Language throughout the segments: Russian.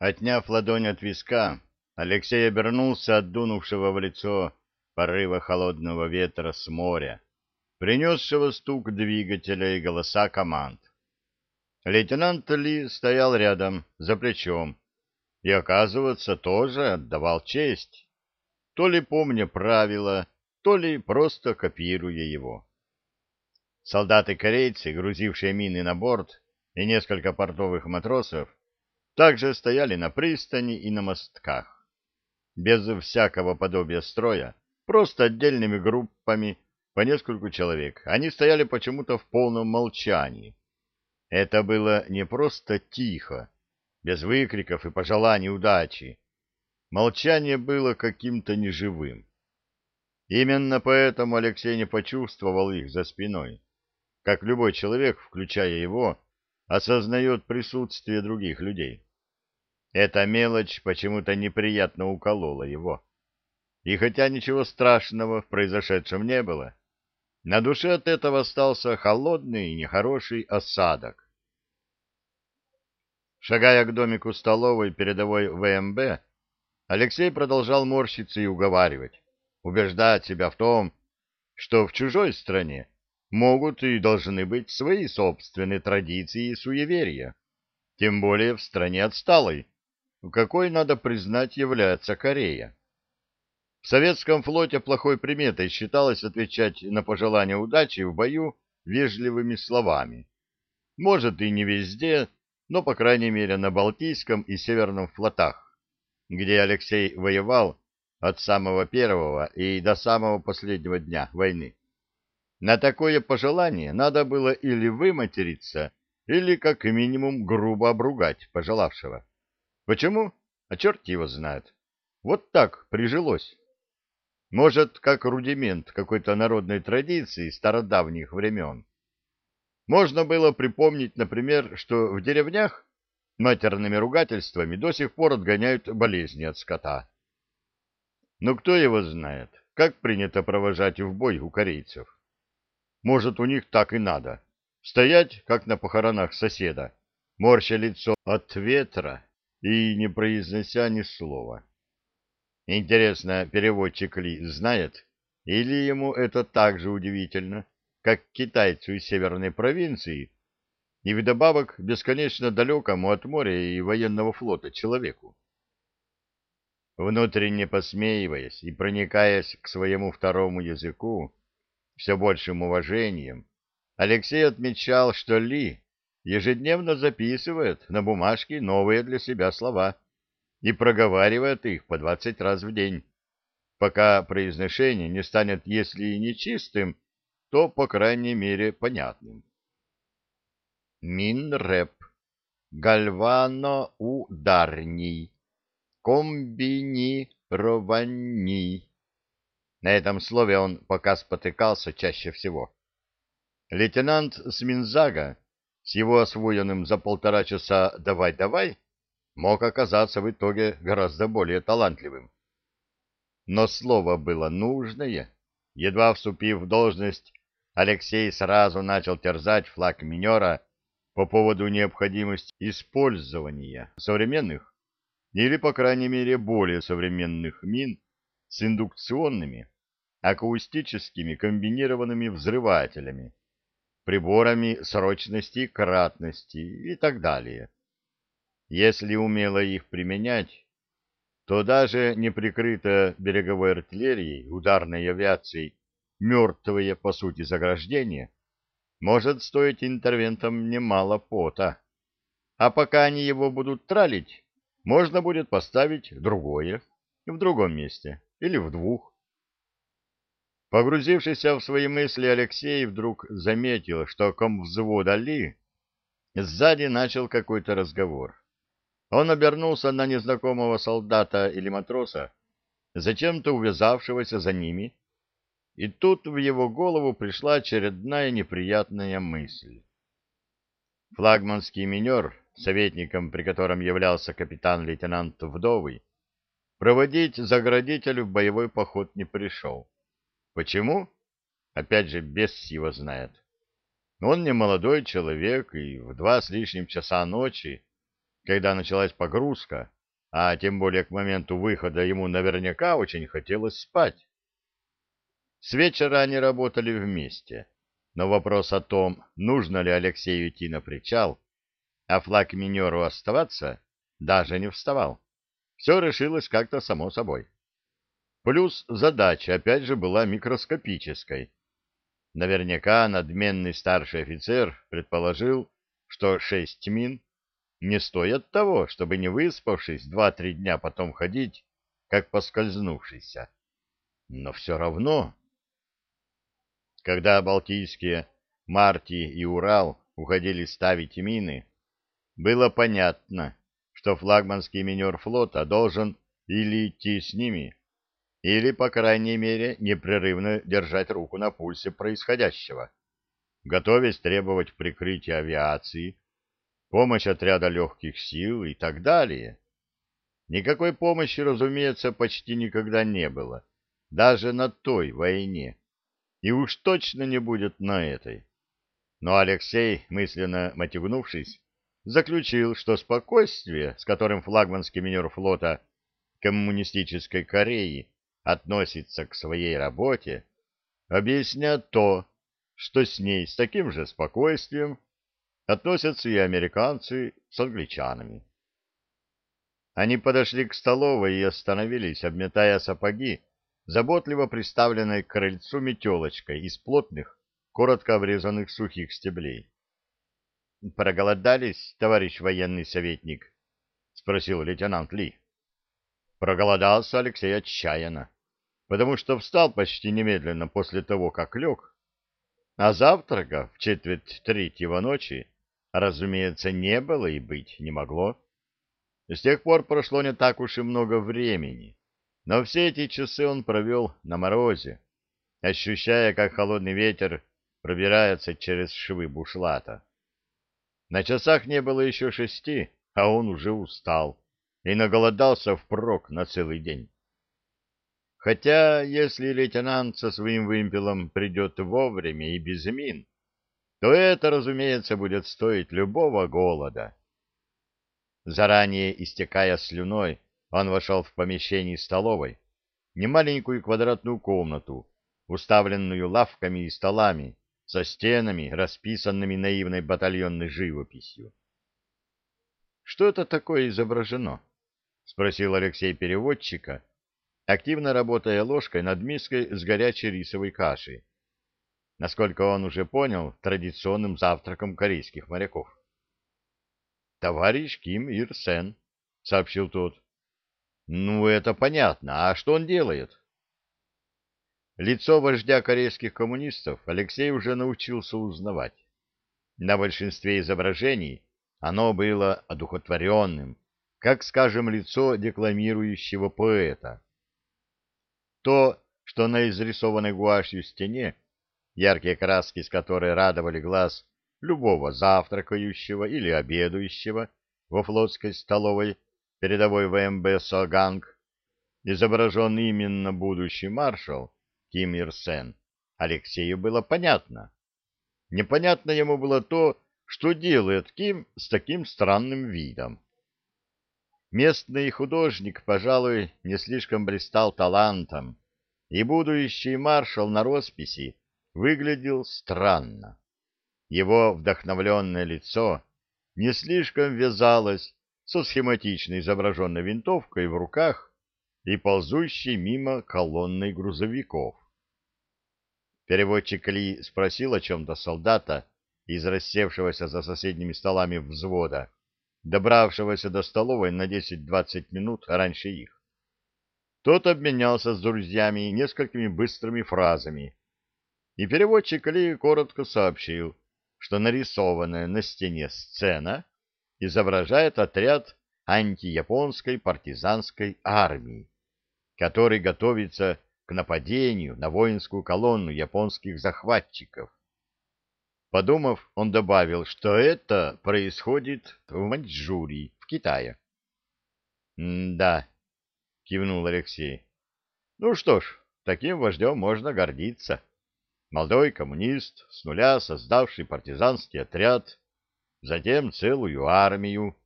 Отняв ладонь от виска, Алексей обернулся от дунувшего в лицо порыва холодного ветра с моря, принесшего стук двигателя и голоса команд. Лейтенант Ли стоял рядом, за плечом, и, оказывается, тоже отдавал честь, то ли помня правила, то ли просто копируя его. Солдаты-корейцы, грузившие мины на борт, и несколько портовых матросов также стояли на пристани и на мостках. Без всякого подобия строя, просто отдельными группами по нескольку человек, они стояли почему-то в полном молчании. Это было не просто тихо, без выкриков и пожеланий удачи. Молчание было каким-то неживым. Именно поэтому Алексей не почувствовал их за спиной. Как любой человек, включая его, осознает присутствие других людей. Эта мелочь почему-то неприятно уколола его. И хотя ничего страшного в произошедшем не было, на душе от этого остался холодный и нехороший осадок. Шагая к домику столовой передовой ВМБ, Алексей продолжал морщиться и уговаривать, убеждать себя в том, что в чужой стране могут и должны быть свои собственные традиции и суеверия, тем более в стране отсталой, какой, надо признать, является Корея. В советском флоте плохой приметой считалось отвечать на пожелания удачи в бою вежливыми словами. Может, и не везде, но, по крайней мере, на Балтийском и Северном флотах, где Алексей воевал от самого первого и до самого последнего дня войны. На такое пожелание надо было или выматериться, или как минимум грубо обругать пожелавшего. Почему? А черт его знает. Вот так прижилось. Может, как рудимент какой-то народной традиции стародавних времен. Можно было припомнить, например, что в деревнях матерными ругательствами до сих пор отгоняют болезни от скота. Но кто его знает, как принято провожать в бой у корейцев? Может, у них так и надо. Стоять, как на похоронах соседа, морща лицо от ветра и не произнося ни слова. Интересно, переводчик Ли знает, или ему это так же удивительно, как китайцу из северной провинции, и вдобавок бесконечно далекому от моря и военного флота человеку. Внутренне посмеиваясь и проникаясь к своему второму языку, все большим уважением, Алексей отмечал, что Ли ежедневно записывает на бумажке новые для себя слова и проговаривает их по двадцать раз в день, пока произношение не станет, если и не чистым, то, по крайней мере, понятным. Минреп, гальвано-ударний, комбинирований. На этом слове он пока спотыкался чаще всего. Лейтенант Сминзага с его освоенным за полтора часа «давай-давай» мог оказаться в итоге гораздо более талантливым. Но слово было нужное. Едва вступив в должность, Алексей сразу начал терзать флаг минера по поводу необходимости использования современных или, по крайней мере, более современных мин с индукционными, акустическими комбинированными взрывателями, приборами срочности кратности и так далее. Если умело их применять, то даже неприкрыто береговой артиллерией, ударной авиацией, мертвое, по сути, заграждение, может стоить интервентам немало пота. А пока они его будут тралить, можно будет поставить другое в другом месте или в двух. Погрузившийся в свои мысли Алексей вдруг заметил, что комвзвод Али сзади начал какой-то разговор. Он обернулся на незнакомого солдата или матроса, зачем-то увязавшегося за ними, и тут в его голову пришла очередная неприятная мысль. Флагманский минер, советником при котором являлся капитан-лейтенант Вдовый, проводить заградителю в боевой поход не пришел. Почему? Опять же, бес его знает. Он не молодой человек, и в два с лишним часа ночи когда началась погрузка, а тем более к моменту выхода ему наверняка очень хотелось спать. С вечера они работали вместе, но вопрос о том, нужно ли Алексею идти на причал, а флаг минеру оставаться, даже не вставал. Все решилось как-то само собой. Плюс задача, опять же, была микроскопической. Наверняка надменный старший офицер предположил, что шесть мин не стоят того, чтобы, не выспавшись, два-три дня потом ходить, как поскользнувшийся. Но все равно... Когда Балтийские, Марти и Урал уходили ставить мины, было понятно, что флагманский минер флота должен или идти с ними, или, по крайней мере, непрерывно держать руку на пульсе происходящего, готовясь требовать прикрытия авиации, помощь отряда легких сил и так далее. Никакой помощи, разумеется, почти никогда не было, даже на той войне, и уж точно не будет на этой. Но Алексей, мысленно мотивнувшись, заключил, что спокойствие, с которым флагманский минер флота коммунистической Кореи относится к своей работе, объяснят то, что с ней с таким же спокойствием относятся и американцы с англичанами. Они подошли к столовой и остановились, обметая сапоги, заботливо приставленной к крыльцу метелочкой из плотных, коротко обрезанных сухих стеблей. — Проголодались, товарищ военный советник? — спросил лейтенант Ли. Проголодался Алексей отчаянно, потому что встал почти немедленно после того, как лег, а завтрака в четверть третьего ночи разумеется, не было и быть не могло. С тех пор прошло не так уж и много времени, но все эти часы он провел на морозе, ощущая, как холодный ветер пробирается через швы бушлата. На часах не было еще шести, а он уже устал и наголодался впрок на целый день. Хотя, если лейтенант со своим вымпелом придет вовремя и без мин, то это, разумеется, будет стоить любого голода. Заранее истекая слюной, он вошел в помещение столовой, немаленькую квадратную комнату, уставленную лавками и столами, со стенами, расписанными наивной батальонной живописью. «Что это такое изображено?» — спросил Алексей переводчика, активно работая ложкой над миской с горячей рисовой кашей насколько он уже понял, традиционным завтраком корейских моряков. «Товарищ Ким Ир Сен», — сообщил тот. «Ну, это понятно. А что он делает?» Лицо вождя корейских коммунистов Алексей уже научился узнавать. На большинстве изображений оно было одухотворенным, как, скажем, лицо декламирующего поэта. То, что на изрисованной гуашью стене яркие краски с которой радовали глаз любого завтракающего или обедающего во флотской столовой передовой ВМБ «Соганг», изображен именно будущий маршал Ким Ир Сен, Алексею было понятно. Непонятно ему было то, что делает Ким с таким странным видом. Местный художник, пожалуй, не слишком блистал талантом, и будущий маршал на росписи выглядел странно. Его вдохновленное лицо не слишком вязалось со схематично изображенной винтовкой в руках и ползущей мимо колонной грузовиков. Переводчик Ли спросил о чем-то солдата из рассевшегося за соседними столами взвода, добравшегося до столовой на 10-20 минут раньше их. Тот обменялся с друзьями несколькими быстрыми фразами, и переводчик Ли коротко сообщил, что нарисованная на стене сцена изображает отряд антияпонской партизанской армии, который готовится к нападению на воинскую колонну японских захватчиков. Подумав, он добавил, что это происходит в Маньчжурии, в Китае. «Да», — кивнул Алексей. «Ну что ж, таким вождем можно гордиться» молодой коммунист, с нуля создавший партизанский отряд, затем целую армию,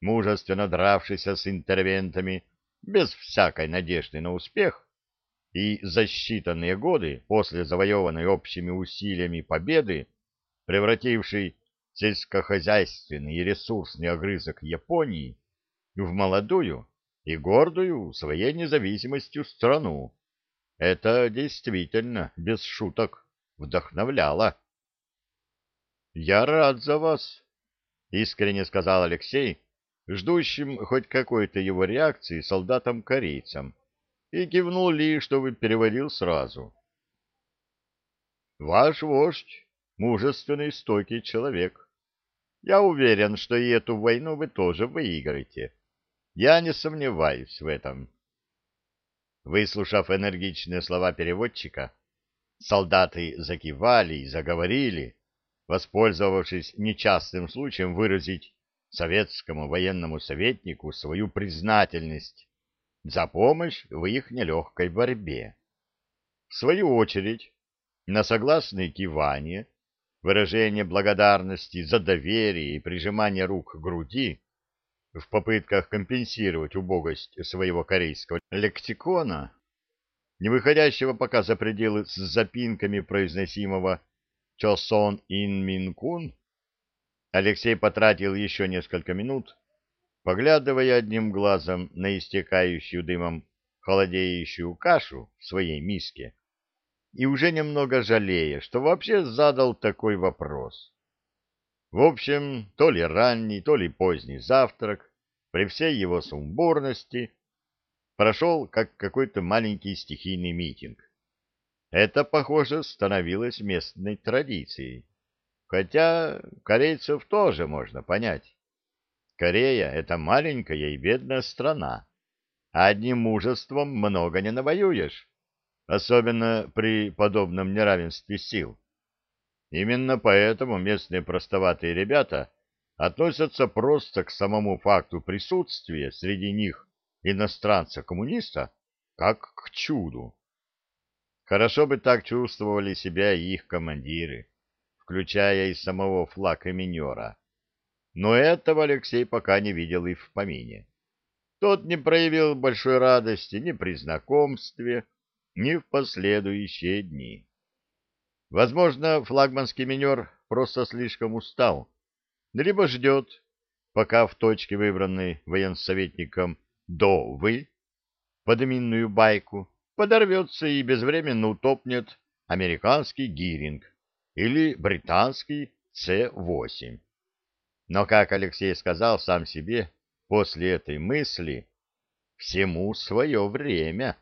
мужественно дравшийся с интервентами, без всякой надежды на успех, и за считанные годы после завоеванной общими усилиями победы, превративший сельскохозяйственный и ресурсный огрызок Японии в молодую и гордую своей независимостью страну. Это действительно, без шуток, вдохновляло. «Я рад за вас», — искренне сказал Алексей, ждущим хоть какой-то его реакции солдатам-корейцам, и кивнул Ли, чтобы переводил сразу. «Ваш вождь — мужественный, стойкий человек. Я уверен, что и эту войну вы тоже выиграете. Я не сомневаюсь в этом». Выслушав энергичные слова переводчика, солдаты закивали и заговорили, воспользовавшись нечастым случаем выразить советскому военному советнику свою признательность за помощь в их нелегкой борьбе. В свою очередь, на согласные кивание, выражение благодарности за доверие и прижимание рук к груди в попытках компенсировать убогость своего корейского лексикона, не выходящего пока за пределы с запинками произносимого Чосон Ин Мин Кун, Алексей потратил еще несколько минут, поглядывая одним глазом на истекающую дымом холодеющую кашу в своей миске и уже немного жалея, что вообще задал такой вопрос. В общем, то ли ранний, то ли поздний завтрак, при всей его сумбурности, прошел как какой-то маленький стихийный митинг. Это, похоже, становилось местной традицией. Хотя корейцев тоже можно понять. Корея — это маленькая и бедная страна. А одним мужеством много не навоюешь, особенно при подобном неравенстве сил. Именно поэтому местные простоватые ребята относятся просто к самому факту присутствия среди них иностранца-коммуниста как к чуду. Хорошо бы так чувствовали себя и их командиры, включая и самого флага минера. Но этого Алексей пока не видел и в помине. Тот не проявил большой радости ни при знакомстве, ни в последующие дни. Возможно, флагманский минер просто слишком устал, либо ждет, пока в точке, выбранной военсоветником до «вы», под минную байку, подорвется и безвременно утопнет американский гиринг или британский С-8. Но, как Алексей сказал сам себе, после этой мысли всему свое время.